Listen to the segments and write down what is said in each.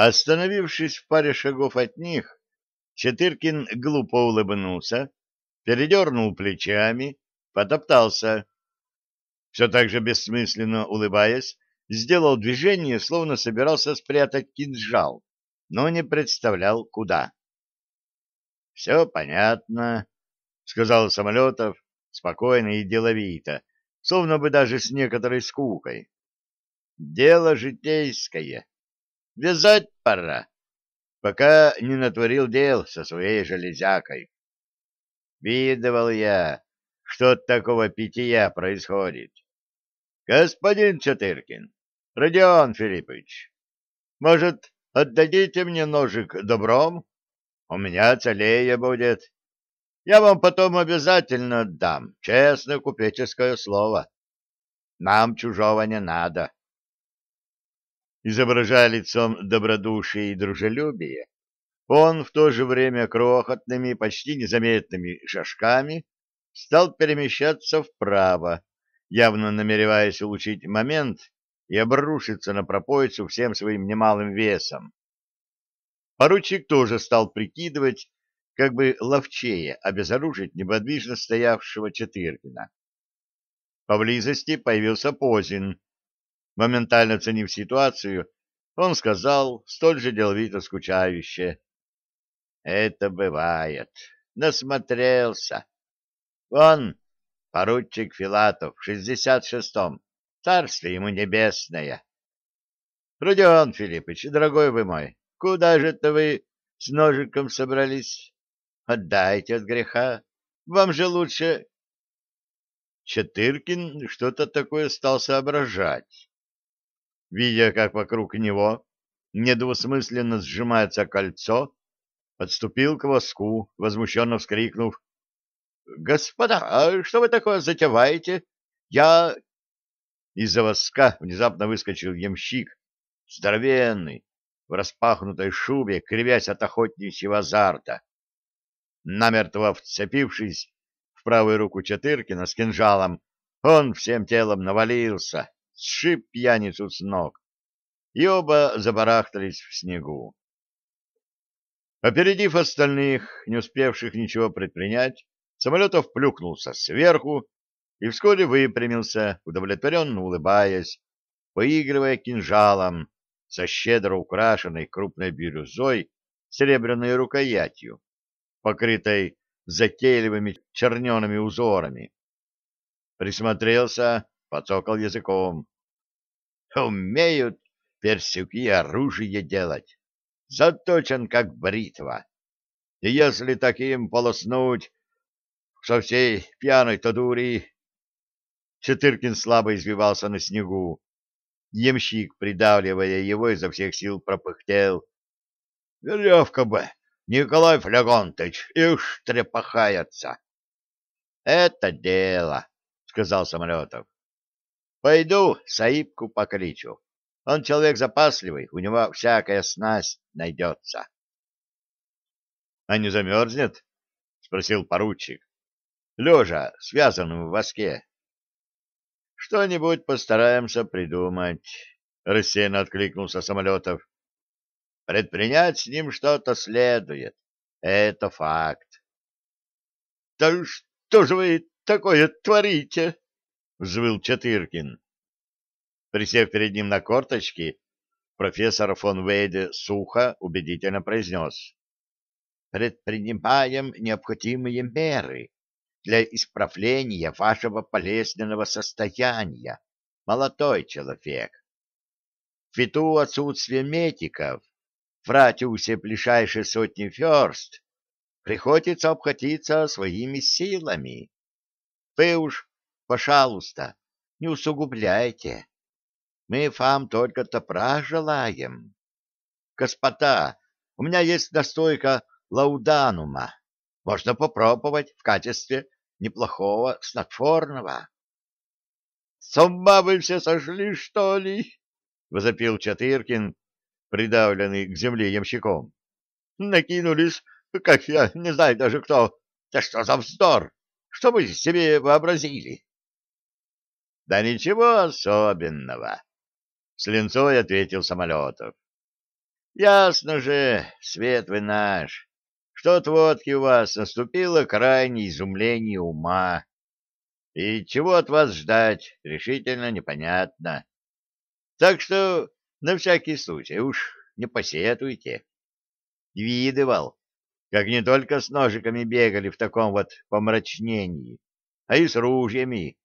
Остановившись в паре шагов от них, Четыркин глупо улыбнулся, передернул плечами, потоптался. Все так же бессмысленно улыбаясь, сделал движение, словно собирался спрятать кинжал, но не представлял, куда. — Все понятно, — сказал Самолетов спокойно и деловито, словно бы даже с некоторой скукой. — Дело житейское. Вязать пора, пока не натворил дел со своей железякой. Видывал я, что от такого питья происходит. Господин Четыркин, Родион Филиппович, может, отдадите мне ножик добром? У меня целее будет. Я вам потом обязательно отдам, честное купеческое слово. Нам чужого не надо. Изображая лицом добродушие и дружелюбие, он в то же время крохотными, почти незаметными шажками стал перемещаться вправо, явно намереваясь улучшить момент и обрушиться на пропойцу всем своим немалым весом. Поручик тоже стал прикидывать, как бы ловчее обезоружить неподвижно стоявшего Четыркина. Поблизости появился Позин. Моментально оценив ситуацию, он сказал, столь же деловито скучающе, «Это бывает. Насмотрелся. Вон, поручик Филатов в шестьдесят шестом. Царствие ему небесное. Родион Филиппович, дорогой вы мой, куда же это вы с ножиком собрались? Отдайте от греха. Вам же лучше... Четыркин что-то такое стал соображать. Видя, как вокруг него недвусмысленно сжимается кольцо, отступил к воску, возмущенно вскрикнув. — Господа, а что вы такое затеваете? Я... Из-за воска внезапно выскочил ямщик, здоровенный, в распахнутой шубе, кривясь от охотничьего азарта. Намертво вцепившись в правую руку Четыркина с кинжалом, он всем телом навалился, сшиб пьяницу с ног, и оба забарахтались в снегу. Опередив остальных, не успевших ничего предпринять, Самолетов плюхнулся сверху и вскоре выпрямился, удовлетворенно улыбаясь, поигрывая кинжалом со щедро украшенной крупной бирюзой серебряной рукоятью, покрытой затейливыми чернеными узорами. Присмотрелся, подсокал языком. Умеют персюки оружие делать, заточен как бритва. И если таким полоснуть со всей пьяной-то дури... Четыркин слабо извивался на снегу. Ямщик, придавливая его, изо всех сил пропыхтел. — Веревка бы! Николай Флегонтыч, ишь трепахается! — Это дело, — сказал Самолетов. — Пойду Саибку покричу. Он человек запасливый, у него всякая снасть найдется. — А не замерзнет? — спросил поручик лежа, связанным в воске. — Что-нибудь постараемся придумать, — рассеянно откликнулся Самолетов. — Предпринять с ним что-то следует. Это факт. — Да что же вы такое творите? — взвыл Четыркин. Присев перед ним на корточки, профессор фон Вейде сухо, убедительно произнес. — Предпринимаем необходимые меры для исправления вашего болезненного состояния, молодой человек. Ввиду отсутствия медиков в радиусе ближайшей сотни верст приходится обходиться своими силами. Вы уж, пожалуйста, не усугубляйте. Мы вам только добра желаем. Господа, у меня есть настойка лауданума можно попробовать в качестве неплохого снотворного. — С ума вы все сошли, что ли? — возопил Чатыркин, придавленный к земле ямщиком. — Накинулись, как я, не знаю даже кто. Да что за вздор? Что вы себе вообразили? — Да ничего особенного, — с линцой ответил Самолетов. Ясно же, свет вы наш, что от водки у вас наступило крайнее изумление ума. И чего от вас ждать, решительно непонятно. Так что на всякий случай уж не посетуйте. Видывал, как не только с ножиками бегали в таком вот помрачнении, а и с ружьями.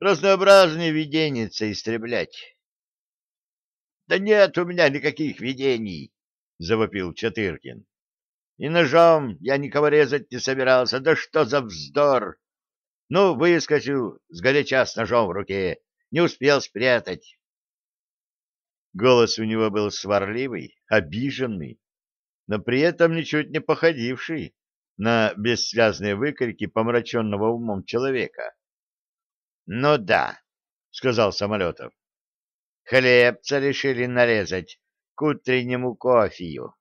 Разнообразные виденницы истреблять. — Да нет у меня никаких видений, — завопил Чатыркин. — И ножом я никого резать не собирался. Да что за вздор! Ну, выскочил с горяча с ножом в руке, не успел спрятать. Голос у него был сварливый, обиженный, но при этом ничуть не походивший на бессвязные выкрики помраченного умом человека. — Ну да, — сказал Самолетов. — Хлебца решили нарезать к утреннему кофею.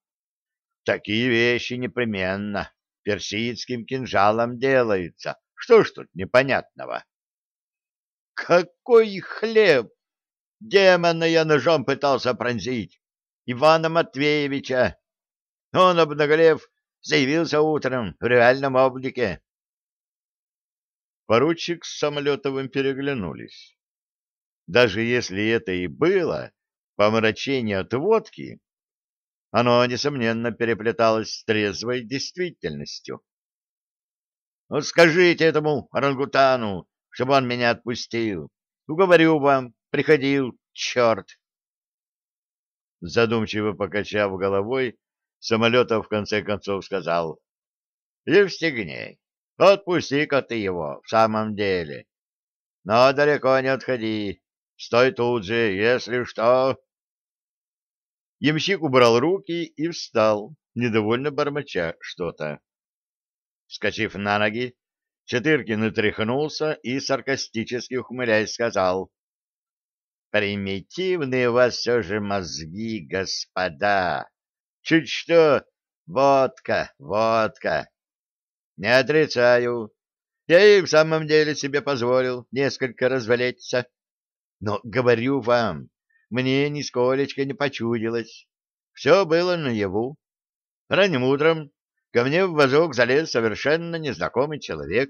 Такие вещи непременно персидским кинжалом делаются. Что ж тут непонятного? — Какой хлеб! Демона я ножом пытался пронзить. Ивана Матвеевича. Он, обнаглев, заявился утром в реальном облике. Поручик с Самолетовым переглянулись. Даже если это и было помрачение от водки, оно, несомненно, переплеталось с трезвой действительностью. — Вот скажите этому орангутану, чтобы он меня отпустил. Уговорю вам, приходил, черт. Задумчиво покачав головой, Самолетов в конце концов сказал, — Евстигней, отпусти-ка ты его, в самом деле. Но далеко не отходи, стой тут же, если что. Ямщик убрал руки и встал, недовольно бормоча что-то. Вскочив на ноги, Четыркин отряхнулся и, саркастически ухмыляясь, сказал, «Примитивные у вас все же мозги, господа. Чуть что, водка, водка. Не отрицаю. Я и в самом деле себе позволил несколько развалиться. Но, говорю вам, мне нисколечко не почудилось. Все было наяву. Ранним утром ко мне в вазок залез совершенно незнакомый человек,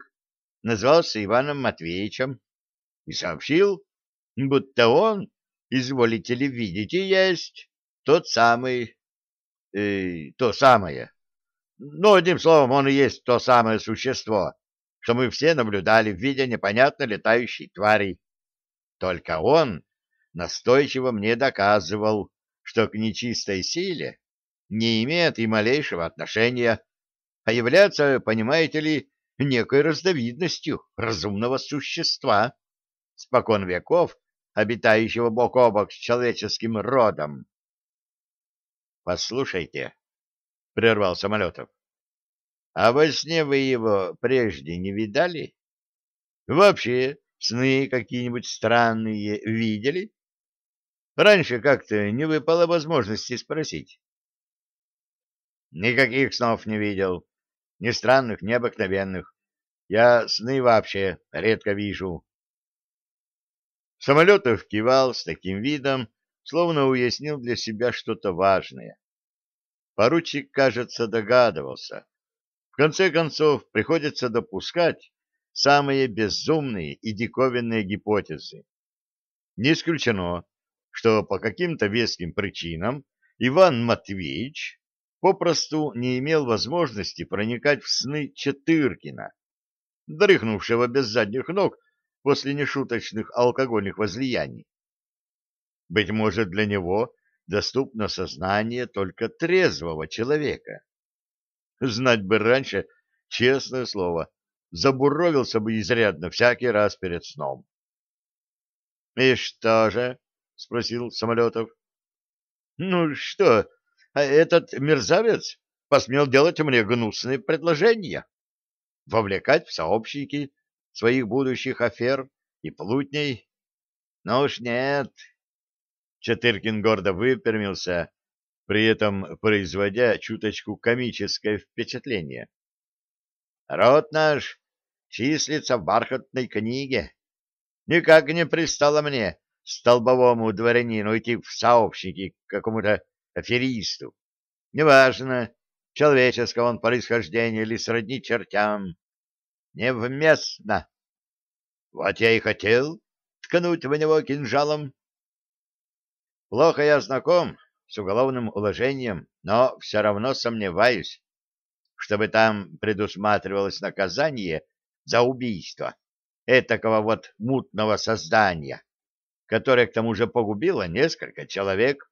назвался Иваном Матвеевичем и сообщил, будто он, изволите ли видеть, и есть тот самый э, то самое. Ну, одним словом, он и есть то самое существо, что мы все наблюдали в виде непонятно летающей твари. Только он настойчиво мне доказывал, что к нечистой силе не имеет и малейшего отношения, а является, понимаете ли, некой разновидностью разумного существа, спокон веков обитающего бок о бок с человеческим родом. Послушайте, — прервал Самолетов, — а во сне вы его прежде не видали? Вообще, сны какие-нибудь странные видели? Раньше как-то не выпало возможности спросить. Никаких снов не видел, ни странных, ни обыкновенных. Я сны вообще редко вижу. Самолетов кивал с таким видом, словно уяснил для себя что-то важное. Поручик, кажется, догадывался. В конце концов, приходится допускать самые безумные и диковинные гипотезы. Не исключено, что по каким-то веским причинам Иван Матвеевич попросту не имел возможности проникать в сны Четыркина, дрыхнувшего без задних ног после нешуточных алкогольных возлияний. Быть может, для него доступно сознание только трезвого человека. Знать бы раньше, честное слово, забуровился бы изрядно всякий раз перед сном. — И что же? — спросил Самолетов. — Ну что, а этот мерзавец посмел делать мне гнусные предложения, вовлекать в сообщники своих будущих афер и плутней. Но уж нет, Четыркин гордо выпрямился, при этом производя чуточку комическое впечатление. «Род наш числится в бархатной книге. Никак не пристало мне, столбовому дворянину, идти в сообщники к какому-то аферисту. Неважно, человеческого он происхождения или сродни чертям. Невместно. Вот я и хотел ткнуть в него кинжалом. Плохо я знаком с уголовным уложением, но все равно сомневаюсь, чтобы там предусматривалось наказание за убийство этакого вот мутного создания, которое к тому же погубило несколько человек,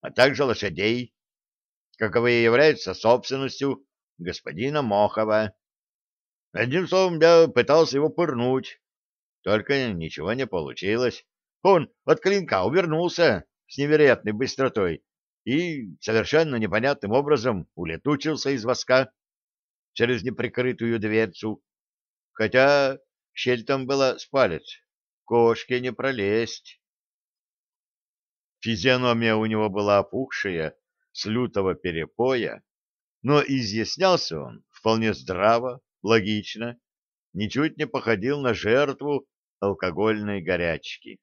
а также лошадей, каковые являются собственностью господина Мохова. Одним словом, я пытался его пырнуть, только ничего не получилось. Он от клинка увернулся с невероятной быстротой и совершенно непонятным образом улетучился из воска через неприкрытую дверцу, хотя щель там была с палец, кошке не пролезть. Физиономия у него была опухшая, с лютого перепоя, но изъяснялся он вполне здраво, логично, ничуть не походил на жертву алкогольной горячки.